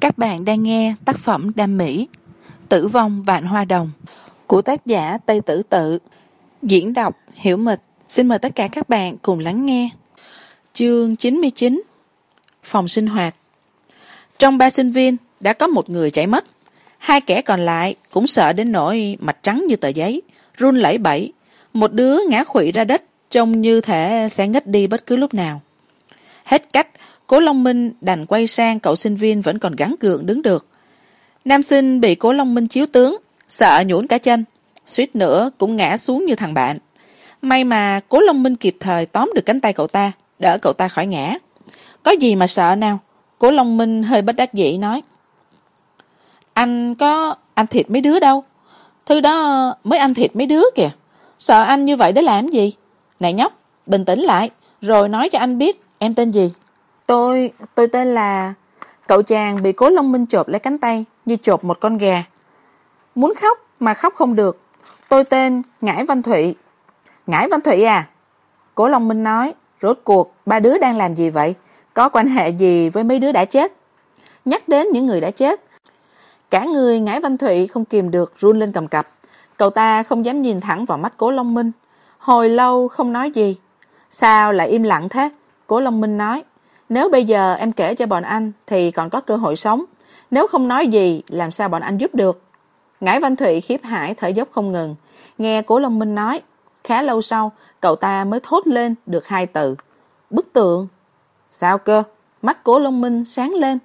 các bạn đang nghe tác phẩm đam mỹ, tử vong vạn hoa đồng, của tác giả tây tử tự. Diễn đọc hiểu mịch. Xin mời tất cả các bạn cùng lắng nghe. Chương chín mươi chín, phòng sinh hoạt. Trong ba sinh viên, đã có một người chạy mất. Hai kẻ còn lại cũng sợ đến nỗi mặt trắng như tờ giấy, run lẩy bẩy. Một đứa ngã khuỵu ra đất, trông như thể sẽ ngất đi bất cứ lúc nào. Hết cách cố long minh đành quay sang, cậu sinh viên vẫn còn gắng gượng đứng được. Nam sinh bị cố long minh chiếu tướng, sợ nhũn cả chân, suýt nữa cũng ngã xuống như thằng bạn. May mà cố long minh kịp thời tóm được cánh tay cậu ta, đỡ cậu ta khỏi ngã. Có gì mà sợ nào? Cố long minh hơi bất đắc dĩ nói. Anh có ăn thịt mấy đứa đâu? Thứ đó mới ăn thịt mấy đứa kìa. Sợ anh như vậy để làm gì? Này nhóc, bình tĩnh lại, rồi nói cho anh biết em tên gì tôi tôi tên là cậu chàng bị cố long minh chộp lấy cánh tay như chộp một con gà. Muốn khóc mà khóc không được. Tôi tên ngải văn thụy. Ngải văn thụy à? Cố long minh nói. Rốt cuộc, ba đứa đang làm gì vậy? Có quan hệ gì với mấy đứa đã chết? Nhắc đến những người đã chết, cả người ngải văn thụy không kìm được run lên cầm cập. Cậu ta không dám nhìn thẳng vào mắt cố long minh. Hồi lâu không nói gì. Sao lại im lặng thế? Cố long minh nói nếu bây giờ em kể cho bọn anh thì còn có cơ hội sống. Nếu không nói gì, làm sao bọn anh giúp được? Ngải văn thụy khiếp hải thở dốc không ngừng. Nghe cố long minh nói, khá lâu sau, cậu ta mới thốt lên được hai từ. Bức tượng. Sao cơ? Mắt cố long minh sáng lên.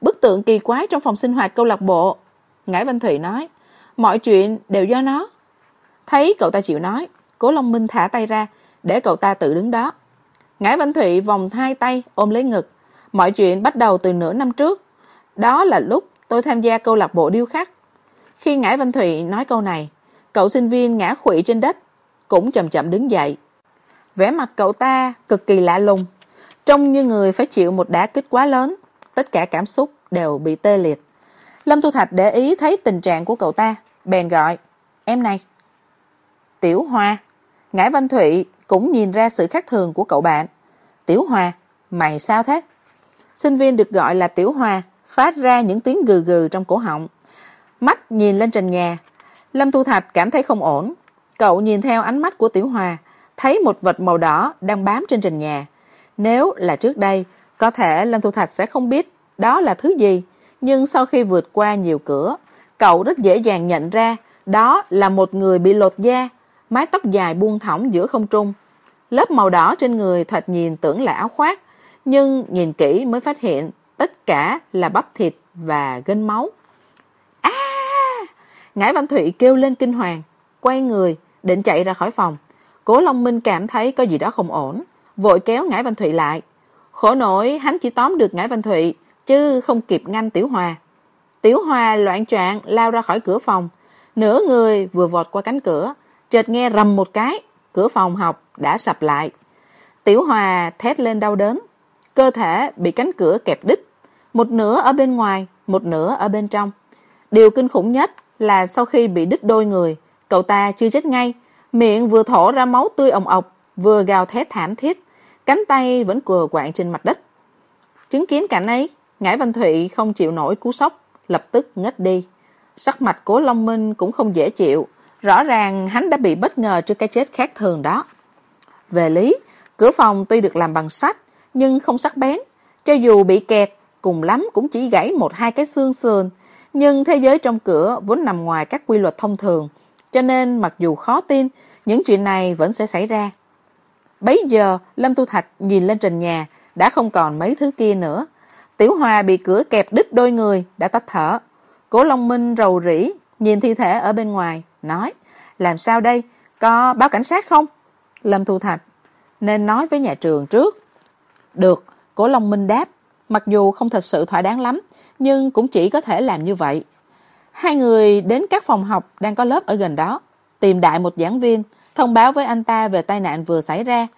Bức tượng kỳ quái trong phòng sinh hoạt câu lạc bộ. Ngải văn thụy nói, mọi chuyện đều do nó. Thấy cậu ta chịu nói, cố long minh thả tay ra, để cậu ta tự đứng đó ngải văn thụy vòng hai tay, ôm lấy ngực. Mọi chuyện bắt đầu từ nửa năm trước. Đó là lúc tôi tham gia câu lạc bộ điêu khắc. Khi ngải văn thụy nói câu này, cậu sinh viên ngã khuỵu trên đất, cũng chậm chậm đứng dậy. Vẻ mặt cậu ta cực kỳ lạ lùng, trông như người phải chịu một đả kích quá lớn. Tất cả cảm xúc đều bị tê liệt. Lâm thu thạch để ý thấy tình trạng của cậu ta, bèn gọi, em này. Tiểu hoa. Ngải văn thụy cũng nhìn ra sự khác thường của cậu bạn tiểu hòa, mày sao thế? Sinh viên được gọi là tiểu hòa, phát ra những tiếng gừ gừ trong cổ họng. Mắt nhìn lên trần nhà. Lâm thu thạch cảm thấy không ổn. Cậu nhìn theo ánh mắt của tiểu hòa, thấy một vật màu đỏ đang bám trên trần nhà. Nếu là trước đây, có thể lâm thu thạch sẽ không biết đó là thứ gì, nhưng sau khi vượt qua nhiều cửa, cậu rất dễ dàng nhận ra đó là một người bị lột da, mái tóc dài buông thõng giữa không trung lớp màu đỏ trên người thoạt nhìn tưởng là áo khoác, nhưng nhìn kỹ mới phát hiện tất cả là bắp thịt và gân máu. A! Ngải văn thụy kêu lên kinh hoàng, quay người, định chạy ra khỏi phòng. Cố long minh cảm thấy có gì đó không ổn, vội kéo ngải văn thụy lại. Khổ nổi hắn chỉ tóm được ngải văn thụy, chứ không kịp ngăn tiểu hòa. Tiểu hòa loạn trạng lao ra khỏi cửa phòng. Nửa người vừa vọt qua cánh cửa, chợt nghe rầm một cái, cửa phòng học đã sập lại. Tiểu hòa thét lên đau đớn. Cơ thể bị cánh cửa kẹp đứt. Một nửa ở bên ngoài, một nửa ở bên trong. Điều kinh khủng nhất là sau khi bị đứt đôi người, cậu ta chưa chết ngay. Miệng vừa thổ ra máu tươi ồng ọc vừa gào thét thảm thiết. Cánh tay vẫn cừa quạng trên mặt đất. Chứng kiến cảnh ấy, ngải văn thụy không chịu nổi cú sốc, lập tức ngất đi. Sắc mặt cố long minh cũng không dễ chịu. Rõ ràng hắn đã bị bất ngờ trước cái chết khác thường đó về lý, cửa phòng tuy được làm bằng sắt, nhưng không sắc bén. Cho dù bị kẹt, cùng lắm cũng chỉ gãy một hai cái xương sườn. Nhưng thế giới trong cửa vốn nằm ngoài các quy luật thông thường. Cho nên mặc dù khó tin, những chuyện này vẫn sẽ xảy ra. Bấy giờ, lâm tu thạch nhìn lên trần nhà, đã không còn mấy thứ kia nữa. Tiểu hòa bị cửa kẹp đứt đôi người, đã tắt thở. Cố long minh rầu rĩ, nhìn thi thể ở bên ngoài, nói, làm sao đây? Có báo cảnh sát không? Lâm thu thạch nên nói với nhà trường trước. Được, Cổ long minh đáp, mặc dù không thật sự thỏa đáng lắm, nhưng cũng chỉ có thể làm như vậy. Hai người đến các phòng học đang có lớp ở gần đó, tìm đại một giảng viên, thông báo với anh ta về tai nạn vừa xảy ra.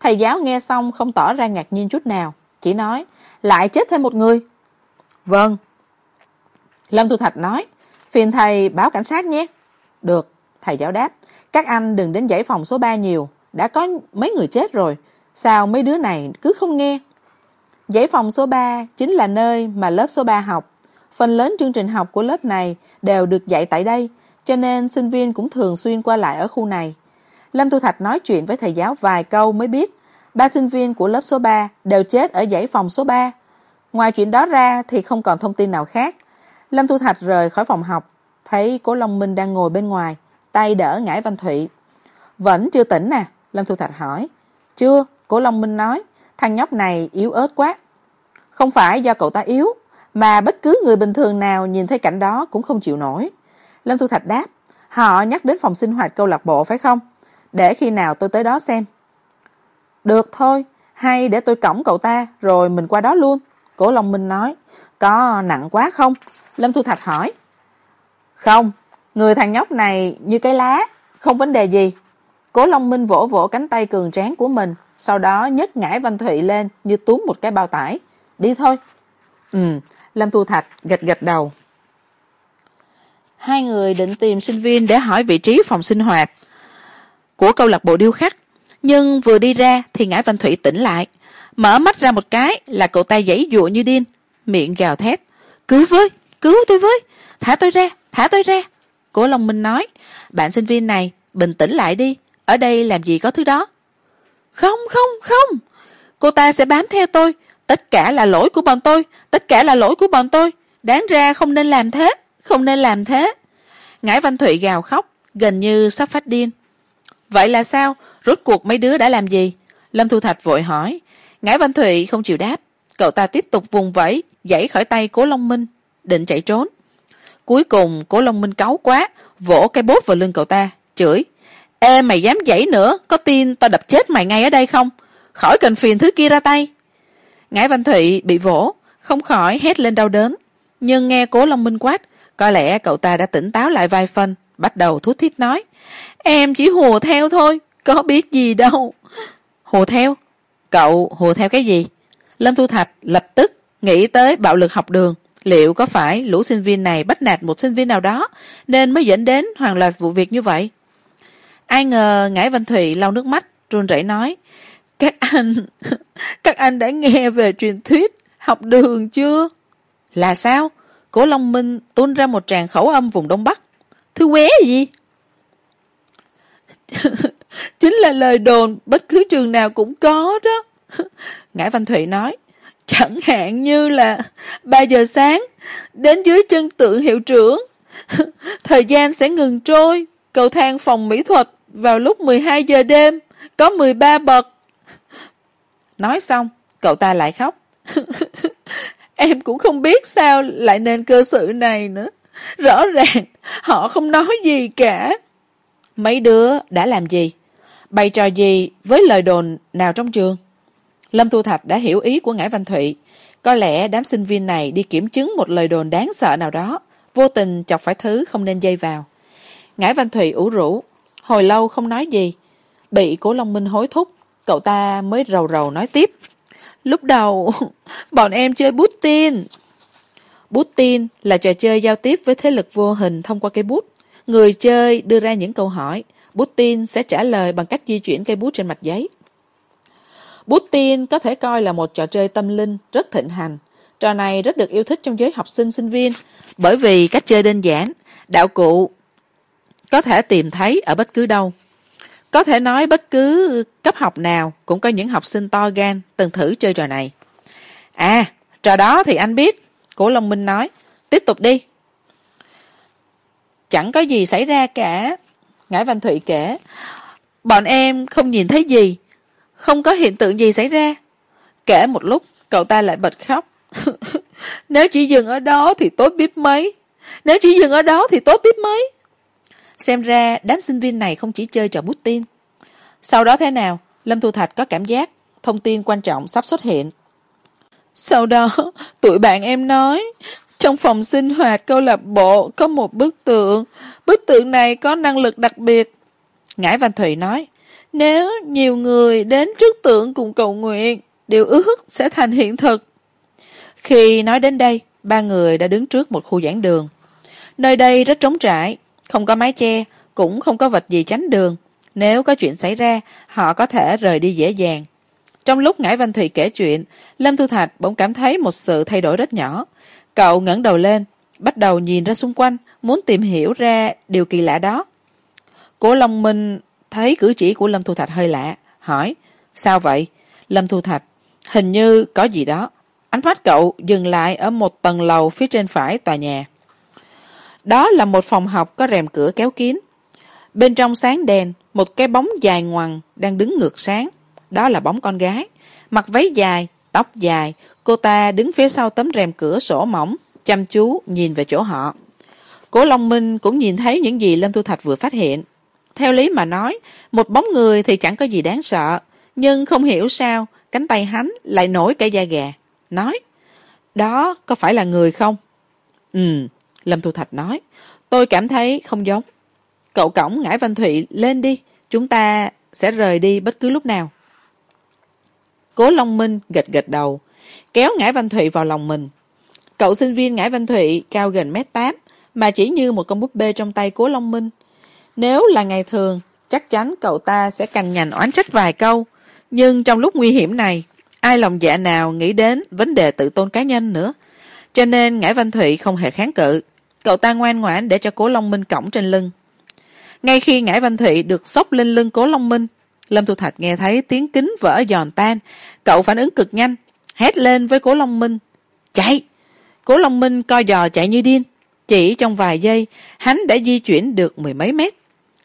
Thầy giáo nghe xong không tỏ ra ngạc nhiên chút nào, chỉ nói, lại chết thêm một người. Vâng. Lâm thu thạch nói, phiền thầy báo cảnh sát nhé. Được, thầy giáo đáp, các anh đừng đến dãy phòng số ba nhiều đã có mấy người chết rồi sao mấy đứa này cứ không nghe dãy phòng số ba chính là nơi mà lớp số ba học phần lớn chương trình học của lớp này đều được dạy tại đây, cho nên sinh viên cũng thường xuyên qua lại ở khu này. Lâm Tu Thạch nói chuyện với thầy giáo vài câu mới biết, ba sinh viên của lớp số 3 đều chết ở dãy phòng số 3. Ngoài chuyện đó ra thì không còn thông tin nào khác. Lâm Tu Thạch rời khỏi phòng học, thấy Cố Long Minh đang ngồi bên ngoài, tay đỡ ngải Văn Thụy. Vẫn chưa tỉnh à? Lâm Thu Thạch hỏi. Chưa, Cố Long Minh nói, thằng nhóc này yếu ớt quá. Không phải do cậu ta yếu, mà bất cứ người bình thường nào nhìn thấy cảnh đó cũng không chịu nổi. Lâm Thu Thạch đáp, họ nhắc đến phòng sinh hoạt câu lạc bộ phải không? Để khi nào tôi tới đó xem. Được thôi, hay để tôi cổng cậu ta rồi mình qua đó luôn. Cổ Long Minh nói, có nặng quá không? Lâm Thu Thạch hỏi. Không, người thằng nhóc này như cái lá, không vấn đề gì. Cố Long Minh vỗ vỗ cánh tay cường tráng của mình, sau đó nhấc ngải Văn Thụy lên như túm một cái bao tải. Đi thôi. Ừ, Lâm Thu Thạch gật gật đầu. Hai người định tìm sinh viên để hỏi vị trí phòng sinh hoạt của câu lạc bộ điêu khắc. Nhưng vừa đi ra thì ngải Văn Thụy tỉnh lại. Mở mắt ra một cái là cậu ta giãy dụa như điên, miệng gào thét. Cứu với, cứu tôi với, thả tôi ra, thả tôi ra. Cố Long Minh nói, bạn sinh viên này, bình tĩnh lại đi, ở đây làm gì có thứ đó. Không, không, không, cô ta sẽ bám theo tôi, tất cả là lỗi của bọn tôi, tất cả là lỗi của bọn tôi, đáng ra không nên làm thế, không nên làm thế. Ngải Văn Thụy gào khóc, gần như sắp phát điên. Vậy là sao? Rốt cuộc mấy đứa đã làm gì? Lâm Thu Thạch vội hỏi. Ngải Văn Thụy không chịu đáp. Cậu ta tiếp tục vùng vẫy, dãy khỏi tay Cố Long Minh, định chạy trốn. Cuối cùng Cố Long Minh cáu quá, vỗ cái bốt vào lưng cậu ta, chửi. Ê mày dám dãy nữa, có tin tao đập chết mày ngay ở đây không? Khỏi cần phiền thứ kia ra tay. Ngải Văn Thụy bị vỗ, không khỏi hét lên đau đớn. Nhưng nghe Cố Long Minh quát, có lẽ cậu ta đã tỉnh táo lại vài phần, bắt đầu thút thít nói. Em chỉ hùa theo thôi, có biết gì đâu. Hùa theo? Cậu hùa theo cái gì? Lâm Thu Thạch lập tức nghĩ tới bạo lực học đường. Liệu có phải lũ sinh viên này bắt nạt một sinh viên nào đó nên mới dẫn đến hoàn loạt vụ việc như vậy? Ai ngờ ngải văn thụy lau nước mắt, run rẩy nói, các anh các anh đã nghe về truyền thuyết học đường chưa? Là sao? Cố long minh tuôn ra một tràng khẩu âm vùng đông bắc. Thứ quế gì? Chính là lời đồn, bất cứ trường nào cũng có đó. Ngải văn thụy nói, chẳng hạn như là ba giờ sáng, đến dưới chân tượng hiệu trưởng, thời gian sẽ ngừng trôi cầu thang phòng mỹ thuật vào lúc mười hai giờ đêm, có mười ba bậc. Nói xong, cậu ta lại khóc. em cũng không biết sao lại nên cơ sự này nữa. Rõ ràng, họ không nói gì cả. Mấy đứa đã làm gì? Bày trò gì với lời đồn nào trong trường? Lâm thu Thạch đã hiểu ý của Ngải Văn Thụy. Có lẽ đám sinh viên này đi kiểm chứng một lời đồn đáng sợ nào đó, vô tình chọc phải thứ không nên dây vào. Ngải Văn thùy ủ rũ, hồi lâu không nói gì. Bị cố long minh hối thúc cậu ta mới rầu rầu nói tiếp. Lúc đầu bọn em chơi bút tin. Bút tin là trò chơi giao tiếp với thế lực vô hình thông qua cây bút. Người chơi đưa ra những câu hỏi. Bút tin sẽ trả lời bằng cách di chuyển cây bút trên mặt giấy. Bút tin có thể coi là một trò chơi tâm linh rất thịnh hành. Trò này rất được yêu thích trong giới học sinh sinh viên bởi vì cách chơi đơn giản đạo cụ có thể tìm thấy ở bất cứ đâu. Có thể nói bất cứ cấp học nào cũng có những học sinh to gan, từng thử chơi trò này. À trò đó thì anh biết cổ long minh nói. Tiếp tục đi. Chẳng có gì xảy ra cả, ngải văn thụy kể. Bọn em không nhìn thấy gì, không có hiện tượng gì xảy ra. Kể một lúc, cậu ta lại bật khóc. Nếu chỉ dừng ở đó thì tốt biết mấy. Nếu chỉ dừng ở đó thì tốt biết mấy xem ra đám sinh viên này không chỉ chơi trò bút tin. Sau đó thế nào? Lâm thu thạch có cảm giác thông tin quan trọng sắp xuất hiện. Sau đó, tụi bạn em nói, trong phòng sinh hoạt câu lạc bộ có một bức tượng. Bức tượng này có năng lực đặc biệt. Ngải văn thủy nói, nếu nhiều người đến trước tượng cùng cầu nguyện, điều ước sẽ thành hiện thực. Khi nói đến đây, ba người đã đứng trước một khu giảng đường. Nơi đây rất trống trải không có mái che, cũng không có vật gì tránh đường. Nếu có chuyện xảy ra, họ có thể rời đi dễ dàng. Trong lúc ngải văn thùy kể chuyện, lâm thu thạch bỗng cảm thấy một sự thay đổi rất nhỏ. Cậu ngẩng đầu lên, bắt đầu nhìn ra xung quanh, muốn tìm hiểu ra điều kỳ lạ đó. Cố long minh thấy cử chỉ của lâm thu thạch hơi lạ, hỏi, sao vậy? Lâm thu thạch, hình như có gì đó. Ánh mắt cậu dừng lại ở một tầng lầu phía trên phải tòa nhà đó là một phòng học có rèm cửa kéo kín. Bên trong sáng đèn, một cái bóng dài ngoằng đang đứng ngược sáng. Đó là bóng con gái. Mặc váy dài, tóc dài, cô ta đứng phía sau tấm rèm cửa sổ mỏng, chăm chú nhìn về chỗ họ. Cố long minh cũng nhìn thấy những gì lâm thu thạch vừa phát hiện. Theo lý mà nói, một bóng người thì chẳng có gì đáng sợ, nhưng không hiểu sao, cánh tay hắn lại nổi cây da gà. Nói, đó có phải là người không? Ừ lâm thu thạch nói, tôi cảm thấy không giống. Cậu cổng ngải văn thụy lên đi, chúng ta sẽ rời đi bất cứ lúc nào. Cố long minh gật gật đầu, kéo ngải văn thụy vào lòng mình. Cậu sinh viên ngải văn thụy cao gần mét tám, mà chỉ như một con búp bê trong tay cố long minh. Nếu là ngày thường, chắc chắn cậu ta sẽ cằn nhằn oán trách vài câu. Nhưng trong lúc nguy hiểm này, ai lòng dạ nào nghĩ đến vấn đề tự tôn cá nhân nữa? Cho nên ngải văn thụy không hề kháng cự cậu ta ngoan ngoãn để cho cố long minh cõng trên lưng. Ngay khi ngải văn thụy được xốc lên lưng cố long minh, lâm thu thạch nghe thấy tiếng kính vỡ giòn tan. Cậu phản ứng cực nhanh, hét lên với cố long minh, chạy! Cố long minh co giò chạy như điên. Chỉ trong vài giây, hắn đã di chuyển được mười mấy mét.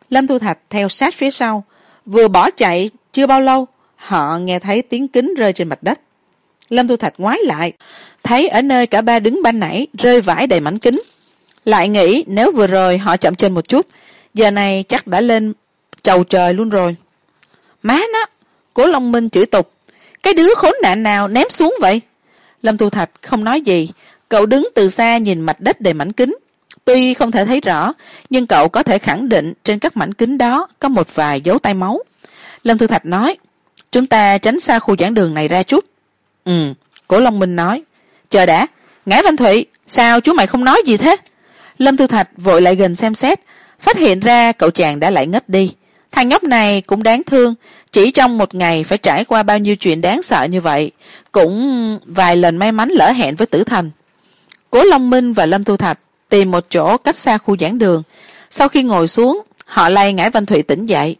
Lâm thu thạch theo sát phía sau, vừa bỏ chạy chưa bao lâu, họ nghe thấy tiếng kính rơi trên mặt đất. Lâm thu thạch ngoái lại, thấy ở nơi cả ba đứng ban nãy rơi vãi đầy mảnh kính lại nghĩ nếu vừa rồi họ chậm chân một chút, giờ này chắc đã lên chầu trời luôn rồi. Má nó cố long minh chửi tục, cái đứa khốn nạn nào ném xuống vậy? Lâm thu thạch không nói gì, cậu đứng từ xa nhìn mặt đất đầy mảnh kính. Tuy không thể thấy rõ, nhưng cậu có thể khẳng định trên các mảnh kính đó có một vài dấu tay máu. Lâm thu thạch nói, chúng ta tránh xa khu giảng đường này ra chút. Ừ cổ long minh nói. Chờ đã ngã văn thụy, sao chú mày không nói gì thế? Lâm thu thạch vội lại gần xem xét, phát hiện ra cậu chàng đã lại ngất đi. Thằng nhóc này cũng đáng thương, chỉ trong một ngày phải trải qua bao nhiêu chuyện đáng sợ như vậy, cũng vài lần may mắn lỡ hẹn với tử Thành. cố long minh và lâm thu thạch tìm một chỗ cách xa khu giảng đường. Sau khi ngồi xuống, họ lay ngải văn thụy tỉnh dậy.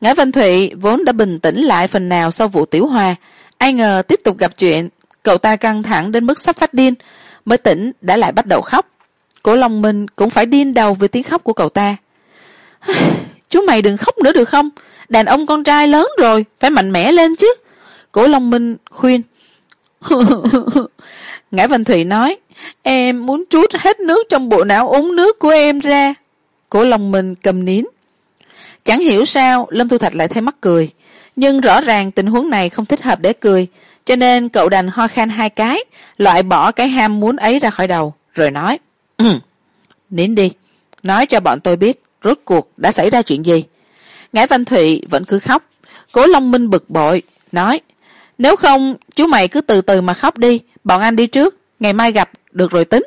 Ngải văn thụy vốn đã bình tĩnh lại phần nào sau vụ tiểu hoa. Ai ngờ tiếp tục gặp chuyện, cậu ta căng thẳng đến mức sắp phát điên, mới tỉnh đã lại bắt đầu khóc cổ long minh cũng phải điên đầu vì tiếng khóc của cậu ta. Chú mày đừng khóc nữa được không? Đàn ông con trai lớn rồi, phải mạnh mẽ lên chứ. Cổ long minh khuyên. Ngải văn thụy nói, em muốn trút hết nước trong bộ não uống nước của em ra. Cổ long minh cầm nín. Chẳng hiểu sao, lâm thu thạch lại thấy mắc cười. Nhưng rõ ràng tình huống này không thích hợp để cười, cho nên cậu đành ho khan hai cái, loại bỏ cái ham muốn ấy ra khỏi đầu, rồi nói Ừ. nín đi nói cho bọn tôi biết rốt cuộc đã xảy ra chuyện gì. Ngải văn thụy vẫn cứ khóc. Cố long minh bực bội, nói, nếu không, chú mày cứ từ từ mà khóc đi, bọn anh đi trước, ngày mai gặp, được rồi tính.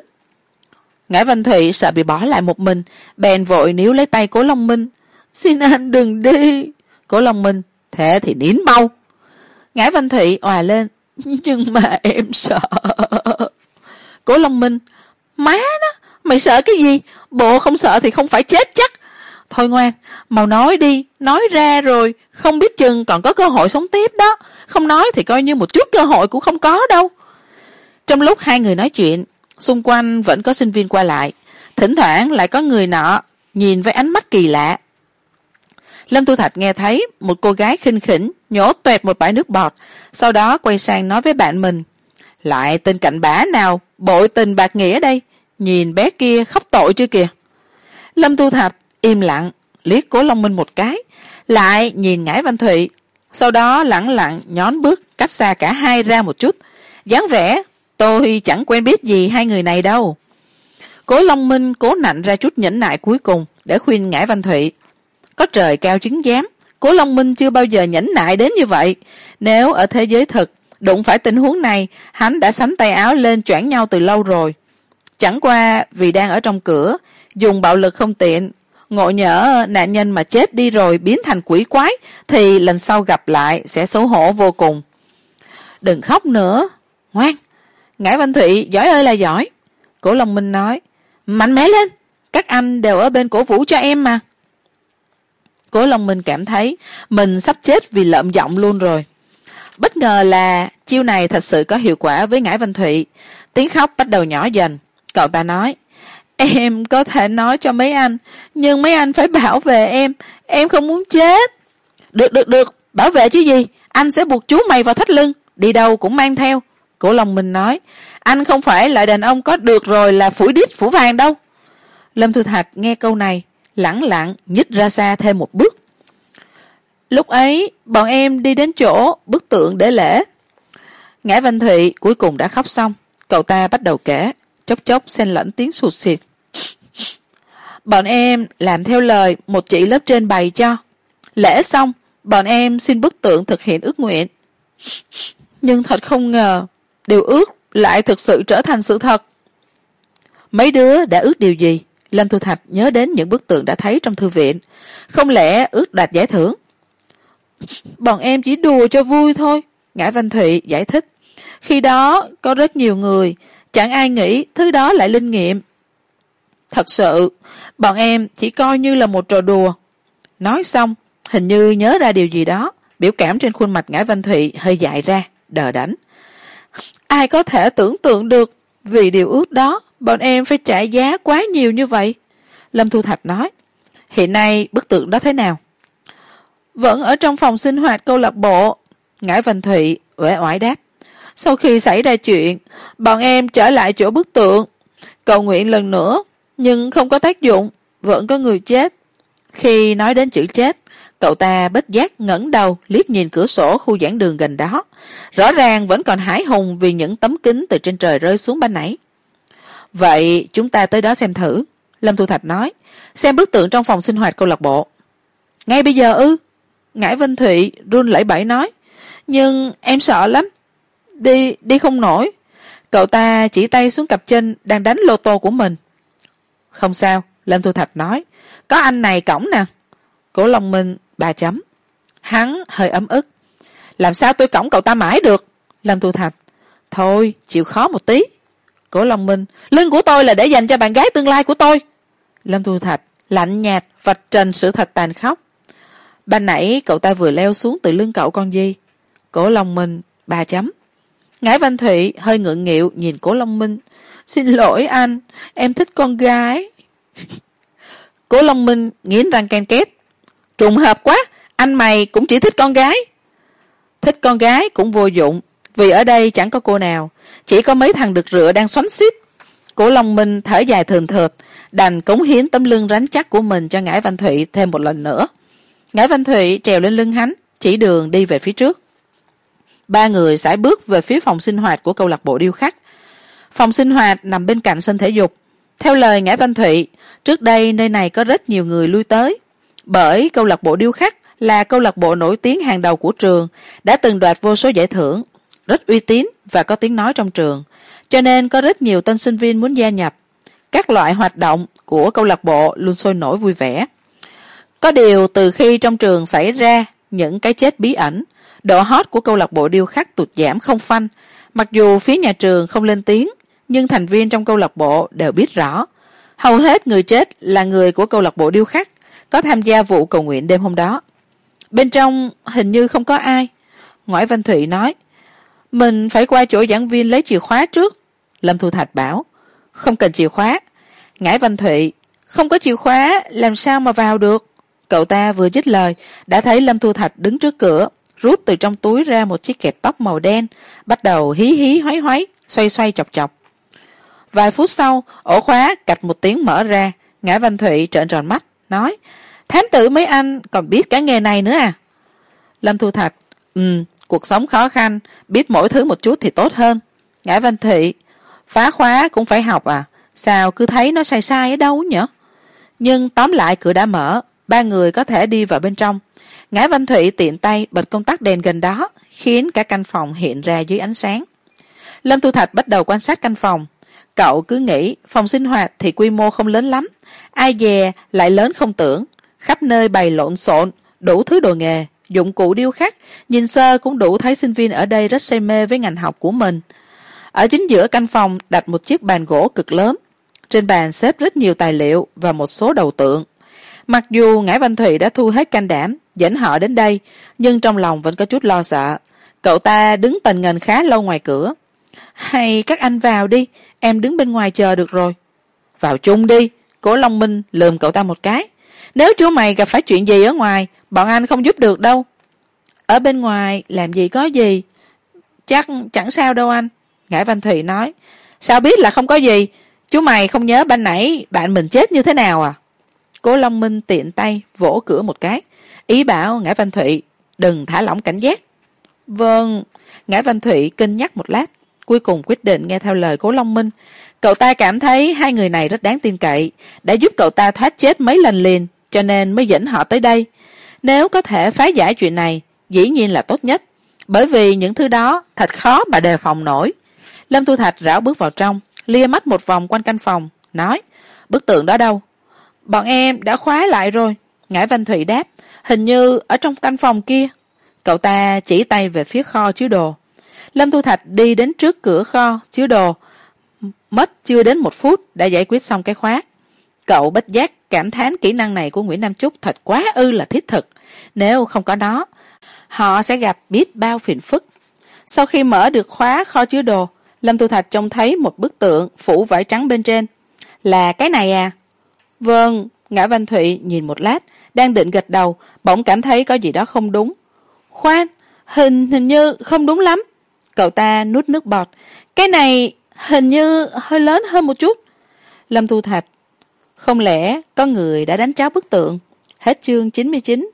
Ngải văn thụy sợ bị bỏ lại một mình, bèn vội níu lấy tay cố long minh. Xin anh đừng đi. Cố long minh, thế thì nín mau. Ngải văn thụy òa lên, nhưng mà em sợ. Cố long minh, má nó mày sợ cái gì? Bộ không sợ thì không phải chết chắc. Thôi ngoan mau nói đi. Nói ra rồi, không biết chừng còn có cơ hội sống tiếp đó. Không nói thì coi như một chút cơ hội cũng không có đâu. Trong lúc hai người nói chuyện, xung quanh vẫn có sinh viên qua lại. Thỉnh thoảng lại có người nọ nhìn với ánh mắt kỳ lạ. Lâm thu thạch nghe thấy một cô gái khinh khỉnh, nhổ toẹt một bãi nước bọt, sau đó quay sang nói với bạn mình. Lại tên cạnh bả nào? Bội tình bạc nghĩa đây nhìn bé kia khóc tội chưa kìa. Lâm tu thạch im lặng, liếc cố long minh một cái, lại nhìn ngải văn thụy, sau đó lẳng lặng nhón bước cách xa cả hai ra một chút. Dáng vẻ, tôi chẳng quen biết gì hai người này đâu. Cố long minh cố nạnh ra chút nhẫn nại cuối cùng để khuyên ngải văn thụy, có trời cao chứng giám, cố long minh chưa bao giờ nhẫn nại đến như vậy. Nếu ở thế giới thực, đụng phải tình huống này, hắn đã sánh tay áo lên choảng nhau từ lâu rồi chẳng qua vì đang ở trong cửa, dùng bạo lực không tiện, ngộ nhỡ nạn nhân mà chết đi rồi biến thành quỷ quái, thì lần sau gặp lại sẽ xấu hổ vô cùng. Đừng khóc nữa, ngoan. Ngải văn thụy giỏi ơi là giỏi. Cổ long minh nói, mạnh mẽ lên, các anh đều ở bên cổ vũ cho em mà. Cố long minh cảm thấy mình sắp chết vì lợm giọng luôn rồi. Bất ngờ là chiêu này thật sự có hiệu quả với ngải văn thụy. Tiếng khóc bắt đầu nhỏ dần cậu ta nói. Em có thể nói cho mấy anh, nhưng mấy anh phải bảo vệ em. Em không muốn chết. Được được được. Bảo vệ chứ gì? Anh sẽ buộc chú mày vào thắt lưng. Đi đâu cũng mang theo. Cổ lòng mình nói. Anh không phải là đàn ông có được rồi là phủi đít, phủ vàng đâu. Lâm thu thạch nghe câu này, lẳng lặng nhích ra xa thêm một bước. Lúc ấy, bọn em đi đến chỗ bức tượng để lễ. Ngã văn thụy cuối cùng đã khóc xong. Cậu ta bắt đầu kể chốc chốc xen lẫn tiếng sụt sịt, bọn em làm theo lời một chị lớp trên bày cho. Lễ xong bọn em xin bức tượng thực hiện ước nguyện. Nhưng thật không ngờ điều ước lại thực sự trở thành sự thật. Mấy đứa đã ước điều gì? Lâm thu thạch nhớ đến những bức tượng đã thấy trong thư viện. Không lẽ ước đạt giải thưởng? Bọn em chỉ đùa cho vui thôi ngã văn thụy giải thích. Khi đó có rất nhiều người chẳng ai nghĩ thứ đó lại linh nghiệm. Thật sự, bọn em chỉ coi như là một trò đùa. Nói xong, hình như nhớ ra điều gì đó, biểu cảm trên khuôn mặt ngải văn thụy hơi dại ra, đờ đảnh ai có thể tưởng tượng được, vì điều ước đó, bọn em phải trả giá quá nhiều như vậy? Lâm thu thạch nói, hiện nay bức tượng đó thế nào? Vẫn ở trong phòng sinh hoạt câu lạc bộ, ngải văn thụy uể oải đáp sau khi xảy ra chuyện, bọn em trở lại chỗ bức tượng, cầu nguyện lần nữa, nhưng không có tác dụng, vẫn có người chết. Khi nói đến chữ chết, cậu ta bất giác ngẩng đầu liếc nhìn cửa sổ khu giảng đường gần đó. Rõ ràng vẫn còn hãi hùng vì những tấm kính từ trên trời rơi xuống ban nãy. Vậy chúng ta tới đó xem thử, lâm thu thạch nói. Xem bức tượng trong phòng sinh hoạt câu lạc bộ. Ngay bây giờ ư? Ngải vinh thụy run lẩy bẩy nói. Nhưng em sợ lắm đi đi không nổi. Cậu ta chỉ tay xuống cặp chân đang đánh lô tô của mình. Không sao, lâm thu thạch nói. Có anh này cổng nè. Cổ long minh ba chấm. Hắn hơi ấm ức. Làm sao tôi cổng cậu ta mãi được? Lâm thu thạch. Thôi, chịu khó một tí. Cổ long minh. Lưng của tôi là để dành cho bạn gái tương lai của tôi. Lâm thu thạch. Lạnh nhạt, vạch trần sự thật tàn khốc. Ban nãy cậu ta vừa leo xuống từ lưng cậu con gì cổ long minh ba chấm ngải văn thụy hơi ngượng nghịu nhìn cổ long minh. Xin lỗi anh, em thích con gái. Cổ long minh nghiến răng ken két. Trùng hợp quá, anh mày cũng chỉ thích con gái. Thích con gái cũng vô dụng, vì ở đây chẳng có cô nào, chỉ có mấy thằng được rửa đang xoắn xít. Cổ long minh thở dài thường thượt, đành cống hiến tấm lưng rắn chắc của mình cho ngải văn thụy thêm một lần nữa. Ngải văn thụy trèo lên lưng hắn, chỉ đường đi về phía trước ba người sải bước về phía phòng sinh hoạt của câu lạc bộ điêu khắc. Phòng sinh hoạt nằm bên cạnh sân thể dục. Theo lời ngã văn thụy, trước đây nơi này có rất nhiều người lui tới. Bởi câu lạc bộ điêu khắc là câu lạc bộ nổi tiếng hàng đầu của trường, đã từng đoạt vô số giải thưởng, rất uy tín và có tiếng nói trong trường. Cho nên có rất nhiều tân sinh viên muốn gia nhập. Các loại hoạt động của câu lạc bộ luôn sôi nổi vui vẻ. Có điều từ khi trong trường xảy ra những cái chết bí ẩn độ hot của câu lạc bộ điêu khắc tụt giảm không phanh. Mặc dù phía nhà trường không lên tiếng, nhưng thành viên trong câu lạc bộ đều biết rõ. Hầu hết người chết là người của câu lạc bộ điêu khắc, có tham gia vụ cầu nguyện đêm hôm đó. Bên trong hình như không có ai. Ngoại văn thụy nói, mình phải qua chỗ giảng viên lấy chìa khóa trước. Lâm thu thạch bảo, không cần chìa khóa. Ngải văn thụy, không có chìa khóa, làm sao mà vào được? Cậu ta vừa dứt lời, đã thấy lâm thu thạch đứng trước cửa rút từ trong túi ra một chiếc kẹp tóc màu đen, bắt đầu hí hí, hoáy hoáy, xoay xoay chọc chọc. Vài phút sau, ổ khóa cạch một tiếng mở ra, ngã văn thụy trợn tròn mắt, nói, thám tử mấy anh còn biết cái nghề này nữa à? Lâm thu thạch ừ cuộc sống khó khăn, biết mỗi thứ một chút thì tốt hơn. Ngã văn thụy, phá khóa cũng phải học à sao cứ thấy nó sai sai ở đâu nhở? Nhưng tóm lại cửa đã mở, ba người có thể đi vào bên trong ngã văn thụy tiện tay bật công tắc đèn gần đó, khiến cả căn phòng hiện ra dưới ánh sáng. Lâm thu thạch bắt đầu quan sát căn phòng. Cậu cứ nghĩ phòng sinh hoạt thì quy mô không lớn lắm, ai dè lại lớn không tưởng. Khắp nơi bày lộn xộn, đủ thứ đồ nghề, dụng cụ điêu khắc, nhìn sơ cũng đủ thấy sinh viên ở đây rất say mê với ngành học của mình. Ở chính giữa căn phòng đặt một chiếc bàn gỗ cực lớn. Trên bàn xếp rất nhiều tài liệu và một số đầu tượng. Mặc dù ngải văn thụy đã thu hết can đảm dẫn họ đến đây, nhưng trong lòng vẫn có chút lo sợ. Cậu ta đứng tần ngần khá lâu ngoài cửa. Hay các anh vào đi, em đứng bên ngoài chờ được rồi. Vào chung đi, cố long minh lườm cậu ta một cái. Nếu chú mày gặp phải chuyện gì ở ngoài, bọn anh không giúp được đâu. Ở bên ngoài làm gì có gì? Chắc chẳng sao đâu anh, ngải văn thùy nói. Sao biết là không có gì? Chú mày không nhớ ban nãy bạn mình chết như thế nào à? Cố long minh tiện tay vỗ cửa một cái ý bảo ngải văn thụy đừng thả lỏng cảnh giác. Vâng. Ngải văn thụy cân nhắc một lát cuối cùng quyết định nghe theo lời cố long minh. Cậu ta cảm thấy hai người này rất đáng tin cậy đã giúp cậu ta thoát chết mấy lần liền cho nên mới dẫn họ tới đây. Nếu có thể phá giải chuyện này dĩ nhiên là tốt nhất bởi vì những thứ đó thật khó mà đề phòng nổi. Lâm thu thạch rảo bước vào trong lia mắt một vòng quanh căn phòng nói bức tượng đó đâu? Bọn em đã khóa lại rồi ngải văn thụy đáp hình như ở trong căn phòng kia, cậu ta chỉ tay về phía kho chứa đồ. Lâm thu thạch đi đến trước cửa kho chứa đồ. Mất chưa đến một phút đã giải quyết xong cái khóa. Cậu bất giác cảm thán kỹ năng này của nguyễn nam trúc thật quá ư là thiết thực. Nếu không có nó, họ sẽ gặp biết bao phiền phức. Sau khi mở được khóa kho chứa đồ, lâm thu thạch trông thấy một bức tượng phủ vải trắng bên trên. Là cái này à? Vâng ngã văn thụy nhìn một lát, đang định gật đầu, bỗng cảm thấy có gì đó không đúng. Khoan, hình hình như không đúng lắm. Cậu ta nuốt nước bọt. Cái này hình như hơi lớn hơn một chút. Lâm thu thạch, không lẽ có người đã đánh cháo bức tượng? Hết chương chín mươi chín.